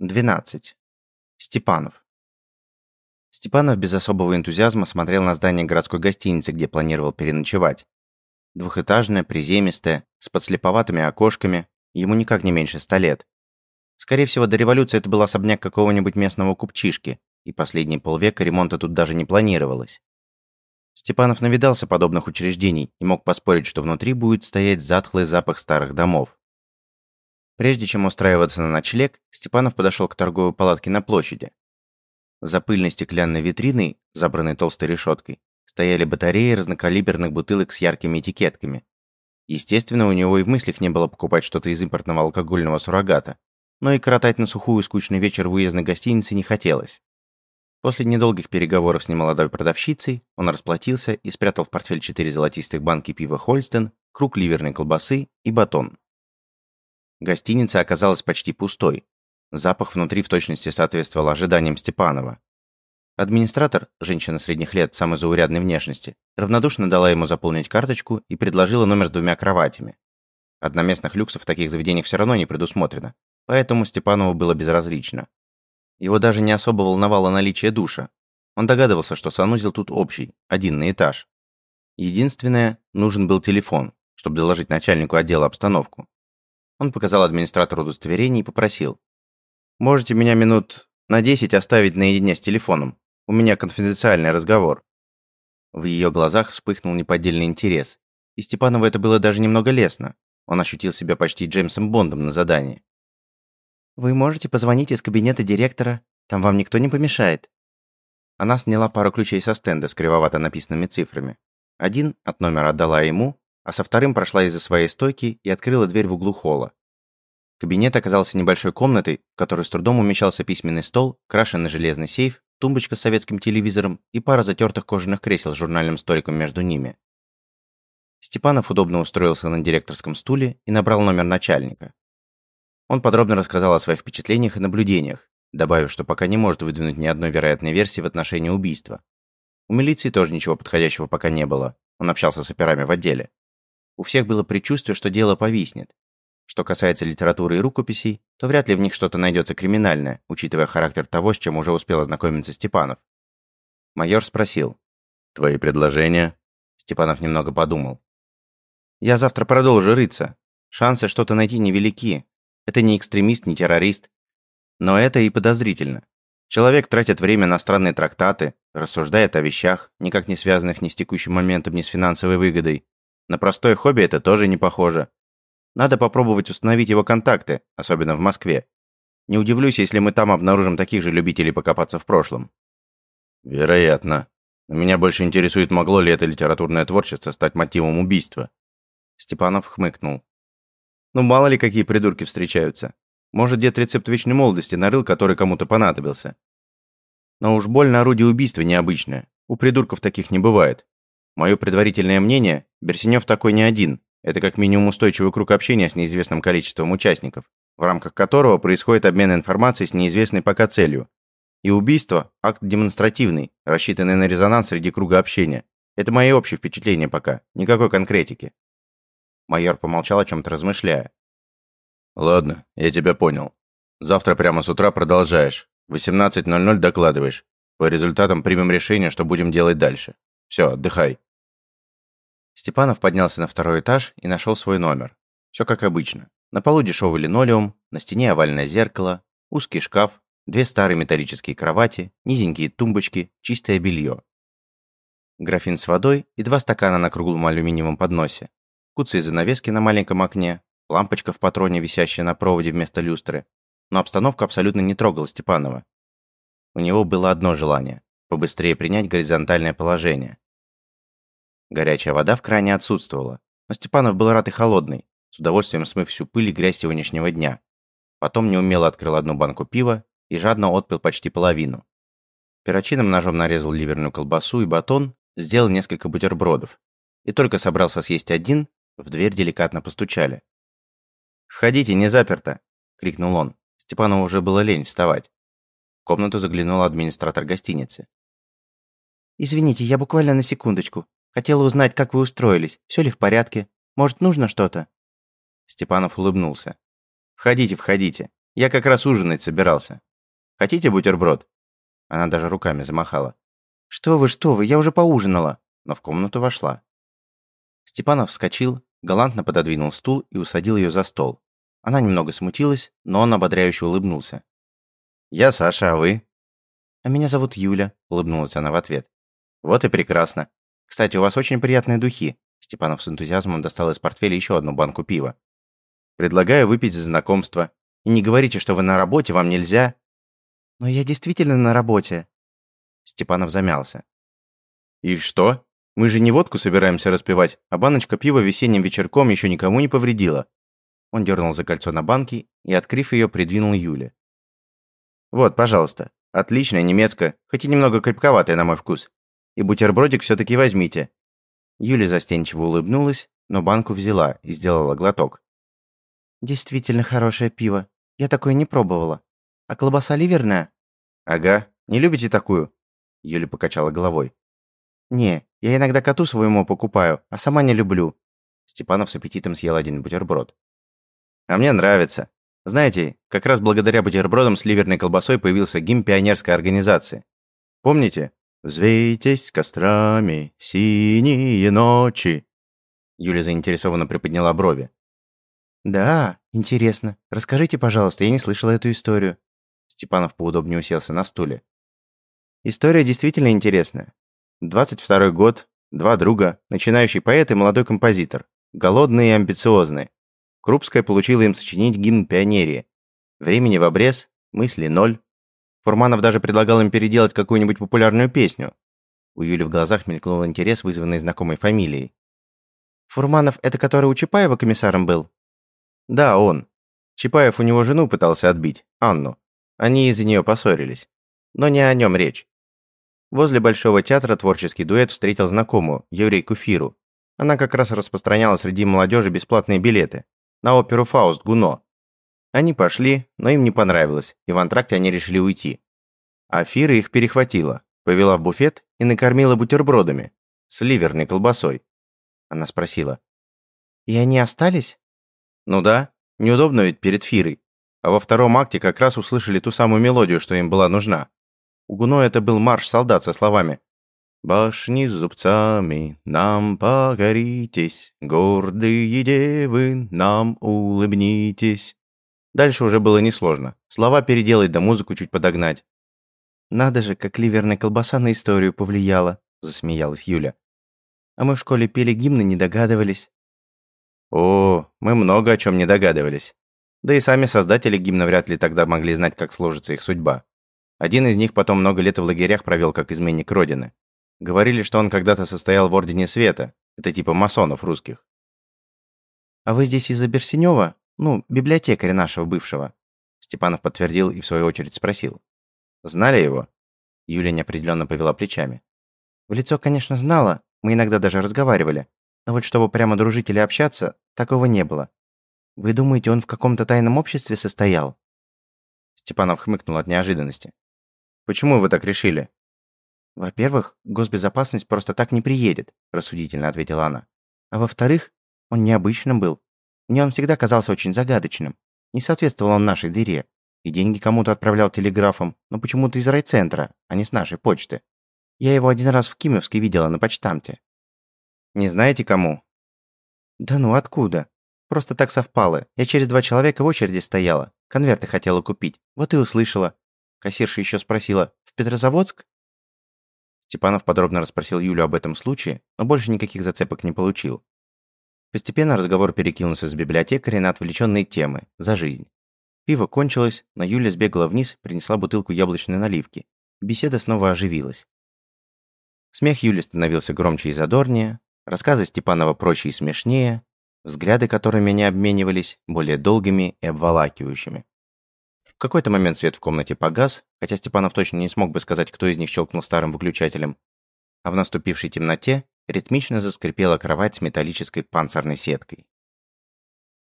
12. Степанов. Степанов без особого энтузиазма смотрел на здание городской гостиницы, где планировал переночевать. Двухэтажное, приземистое, с подслеповатыми окошками, ему никак не меньше ста лет. Скорее всего, до революции это был особняк какого-нибудь местного купчишки, и последние полвека ремонта тут даже не планировалось. Степанов навидался подобных учреждений и мог поспорить, что внутри будет стоять затхлый запах старых домов. Прежде чем устраиваться на ночлег, Степанов подошел к торговой палатке на площади. За пыльной стеклянной витриной, забранной толстой решеткой, стояли батареи разнокалиберных бутылок с яркими этикетками. Естественно, у него и в мыслях не было покупать что-то из импортного алкогольного суррогата, но и коротать на сухую скучный вечер в уездной гостинице не хотелось. После недолгих переговоров с немолодой продавщицей он расплатился и спрятал в портфель четыре золотистых банки пива «Хольстен», круг ливерной колбасы и батон. Гостиница оказалась почти пустой. Запах внутри в точности соответствовал ожиданиям Степанова. Администратор, женщина средних лет, самой заурядной внешности, равнодушно дала ему заполнить карточку и предложила номер с двумя кроватями. Одноместных люксов в таких заведениях все равно не предусмотрено, поэтому Степанову было безразлично. Его даже не особо волновало наличие душа. Он догадывался, что санузел тут общий, один на этаж. Единственное, нужен был телефон, чтобы доложить начальнику отдела обстановку. Он показал администратору удостоверение и попросил. «Можете меня минут на 10 оставить наедине с телефоном? У меня конфиденциальный разговор». В ее глазах вспыхнул неподдельный интерес. И Степанову это было даже немного лестно. Он ощутил себя почти Джеймсом Бондом на задании. «Вы можете позвонить из кабинета директора. Там вам никто не помешает». Она сняла пару ключей со стенда с кривовато написанными цифрами. Один от номера отдала ему, а со вторым прошла из-за своей стойки и открыла дверь в углу холла. Кабинет оказался небольшой комнатой, в которой с трудом умещался письменный стол, крашеный железный сейф, тумбочка с советским телевизором и пара затертых кожаных кресел с журнальным столиком между ними. Степанов удобно устроился на директорском стуле и набрал номер начальника. Он подробно рассказал о своих впечатлениях и наблюдениях, добавив, что пока не может выдвинуть ни одной вероятной версии в отношении убийства. У милиции тоже ничего подходящего пока не было, он общался с операми в отделе. У всех было предчувствие, что дело повиснет. Что касается литературы и рукописей, то вряд ли в них что-то найдется криминальное, учитывая характер того, с чем уже успел ознакомиться Степанов. Майор спросил. «Твои предложения?» Степанов немного подумал. «Я завтра продолжу рыться. Шансы что-то найти невелики. Это не экстремист, не террорист. Но это и подозрительно. Человек тратит время на странные трактаты, рассуждает о вещах, никак не связанных ни с текущим моментом, ни с финансовой выгодой, на простое хобби это тоже не похоже. Надо попробовать установить его контакты, особенно в Москве. Не удивлюсь, если мы там обнаружим таких же любителей покопаться в прошлом. Вероятно. Но меня больше интересует, могло ли это литературное творчество стать мотивом убийства. Степанов хмыкнул. Ну, мало ли, какие придурки встречаются. Может, дед рецепт вечной молодости нарыл, который кому-то понадобился. Но уж больно орудие убийства необычное. У придурков таких не бывает. Мое предварительное мнение, Берсенев такой не один. Это как минимум устойчивый круг общения с неизвестным количеством участников, в рамках которого происходит обмен информацией с неизвестной пока целью. И убийство – акт демонстративный, рассчитанный на резонанс среди круга общения. Это мои общие впечатления пока, никакой конкретики. Майор помолчал о чем-то размышляя. «Ладно, я тебя понял. Завтра прямо с утра продолжаешь. В 18.00 докладываешь. По результатам примем решение, что будем делать дальше. Все, отдыхай». Степанов поднялся на второй этаж и нашел свой номер. Все как обычно. На полу дешевый линолеум, на стене овальное зеркало, узкий шкаф, две старые металлические кровати, низенькие тумбочки, чистое белье. Графин с водой и два стакана на круглом алюминиевом подносе. Куцы занавески на маленьком окне, лампочка в патроне, висящая на проводе вместо люстры. Но обстановка абсолютно не трогала Степанова. У него было одно желание – побыстрее принять горизонтальное положение. Горячая вода в кране отсутствовала, но Степанов был рад и холодный, с удовольствием смыв всю пыль и грязь сегодняшнего дня. Потом неумело открыл одну банку пива и жадно отпил почти половину. Перочинным ножом нарезал ливерную колбасу и батон, сделал несколько бутербродов. И только собрался съесть один, в дверь деликатно постучали. «Входите, не заперто!» — крикнул он. Степанову уже было лень вставать. В комнату заглянул администратор гостиницы. «Извините, я буквально на секундочку. Хотела узнать, как вы устроились, все ли в порядке. Может, нужно что-то?» Степанов улыбнулся. «Входите, входите. Я как раз ужинать собирался. Хотите бутерброд?» Она даже руками замахала. «Что вы, что вы, я уже поужинала!» Но в комнату вошла. Степанов вскочил, галантно пододвинул стул и усадил ее за стол. Она немного смутилась, но он ободряюще улыбнулся. «Я Саша, а вы?» «А меня зовут Юля», — улыбнулась она в ответ. «Вот и прекрасно. Кстати, у вас очень приятные духи». Степанов с энтузиазмом достал из портфеля еще одну банку пива. «Предлагаю выпить за знакомство. И не говорите, что вы на работе, вам нельзя». «Но я действительно на работе». Степанов замялся. «И что? Мы же не водку собираемся распивать, а баночка пива весенним вечерком еще никому не повредила». Он дернул за кольцо на банке и, открыв ее, придвинул Юле. «Вот, пожалуйста. Отличная немецкая, хоть и немного крепковатая на мой вкус. И бутербродик все-таки возьмите». Юля застенчиво улыбнулась, но банку взяла и сделала глоток. «Действительно хорошее пиво. Я такое не пробовала. А колбаса ливерная?» «Ага. Не любите такую?» Юля покачала головой. «Не, я иногда коту своему покупаю, а сама не люблю». Степанов с аппетитом съел один бутерброд. «А мне нравится. Знаете, как раз благодаря бутербродам с ливерной колбасой появился гимн пионерской организации. Помните? «Взвейтесь кострами, синие ночи». Юля заинтересованно приподняла брови. «Да, интересно. Расскажите, пожалуйста, я не слышала эту историю». Степанов поудобнее уселся на стуле. История действительно интересная. 22 год, два друга, начинающий поэт и молодой композитор, голодные и амбициозные. Крупская получила им сочинить гимн пионерии. Времени в обрез, мысли ноль. Фурманов даже предлагал им переделать какую-нибудь популярную песню. У Юли в глазах мелькнул интерес, вызванный знакомой фамилией. «Фурманов – это который у Чапаева комиссаром был?» «Да, он. Чапаев у него жену пытался отбить, Анну. Они из-за нее поссорились. Но не о нем речь. Возле Большого театра творческий дуэт встретил знакомую, еврейку Фиру. Она как раз распространяла среди молодежи бесплатные билеты на оперу «Фауст» Гуно. Они пошли, но им не понравилось, и в антракте они решили уйти. А Фира их перехватила, повела в буфет и накормила бутербродами с ливерной колбасой. Она спросила. «И они остались?» «Ну да, неудобно ведь перед Фирой. А во втором акте как раз услышали ту самую мелодию, что им была нужна. У Гуно это был марш солдат со словами Башни с зубцами, нам покоритесь, гордые девы, нам улыбнитесь. Дальше уже было несложно. Слова переделать да музыку чуть подогнать. «Надо же, как ливерная колбаса на историю повлияла», – засмеялась Юля. «А мы в школе пели гимны, не догадывались». «О, мы много о чем не догадывались. Да и сами создатели гимна вряд ли тогда могли знать, как сложится их судьба. Один из них потом много лет в лагерях провел как изменник Родины. Говорили, что он когда-то состоял в Ордене Света. Это типа масонов русских. «А вы здесь из-за Берсенева? Ну, библиотекаря нашего бывшего?» Степанов подтвердил и в свою очередь спросил. «Знали его?» Юля неопределенно повела плечами. «В лицо, конечно, знала, мы иногда даже разговаривали. Но вот чтобы прямо дружить или общаться, такого не было. Вы думаете, он в каком-то тайном обществе состоял?» Степанов хмыкнул от неожиданности. «Почему вы так решили?» «Во-первых, госбезопасность просто так не приедет», – рассудительно ответила она. «А во-вторых, он необычным был. Мне он всегда казался очень загадочным. Не соответствовал он нашей дыре. И деньги кому-то отправлял телеграфом, но почему-то из райцентра, а не с нашей почты. Я его один раз в Кимовске видела на почтамте». «Не знаете, кому?» «Да ну откуда? Просто так совпало. Я через два человека в очереди стояла. Конверты хотела купить. Вот и услышала. Кассирша еще спросила, в Петрозаводск? Степанов подробно расспросил Юлю об этом случае, но больше никаких зацепок не получил. Постепенно разговор перекинулся с библиотекаря на отвлеченные темы, за жизнь. Пиво кончилось, но Юля сбегала вниз, принесла бутылку яблочной наливки. Беседа снова оживилась. Смех Юли становился громче и задорнее, рассказы Степанова проще и смешнее, взгляды которыми они обменивались, более долгими и обволакивающими. В какой-то момент свет в комнате погас, хотя Степанов точно не смог бы сказать, кто из них щелкнул старым выключателем. А в наступившей темноте ритмично заскрипела кровать с металлической панцирной сеткой.